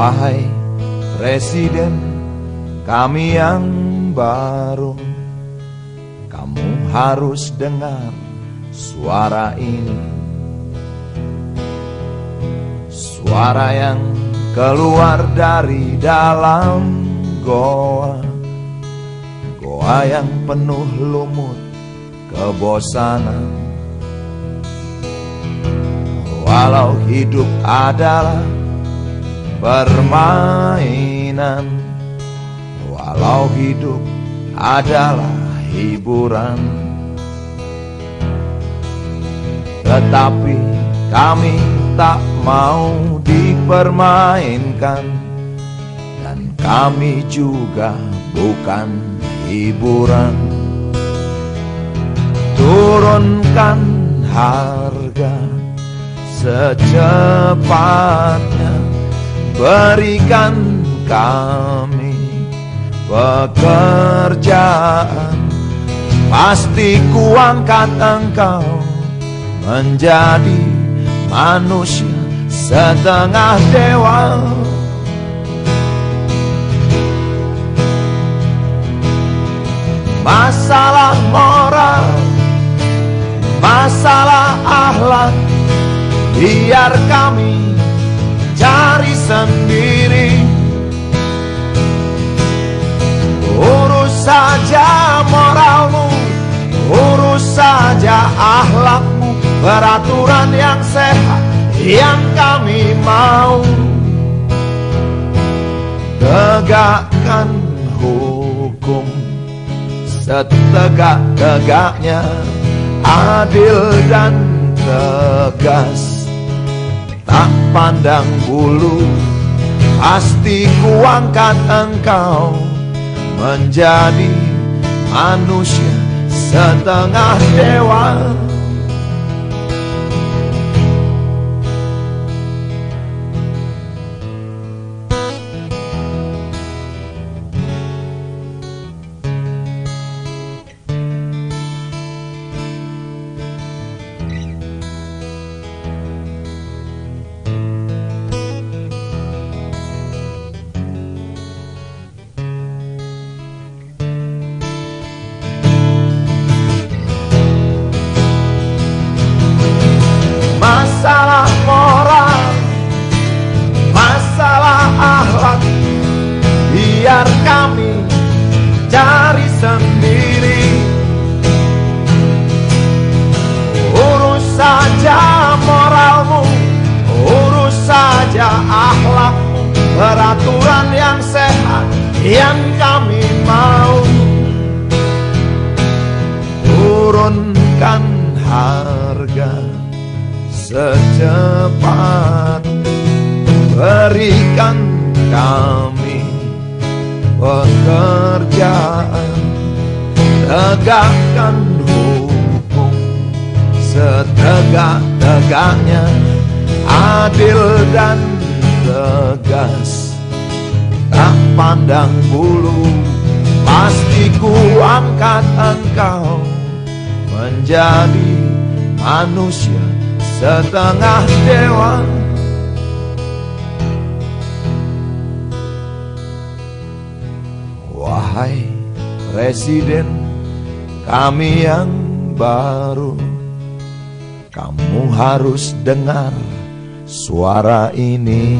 Wahai Presiden kami yang baru. Kamu harus dengar suara ini. Suara yang keluar dari dalam goa. Goa yang penuh lumut kebosanan. Walau hidup adalah permainan. Walau hidup adalah hiburan. Tetapi kami tak mau dipermainkan. Dan kami juga bukan hiburan. Turunkan harga secepatnya berikan kami pekerjaan. Pasti kuangkat engkau menjadi manusia setengah dewa. Masalah moral masalah akhlak Biar kami cari sendiri. Urus saja moralmu Urus saja ahlakmu Peraturan yang sehat yang kami mau. Tegakkan hukum Setegak-tegaknya Adil dan tegas pandang bulu. Pasti kuangkat engkau menjadi manusia setengah dewa Biar kami cari sendiri. Urus saja moralmu Urus saja akhlakmu Peraturan yang sehat Yang kami mau. Turunkan harga secepat berikan kami pekerjaan tegakkan hukum setegak-tegaknya adil dan tegas. Tak pandang bulu pasti ku angkat engkau menjadi manusia setengah dewa Wahai Presiden kami yang baru. Kamu harus dengar suara ini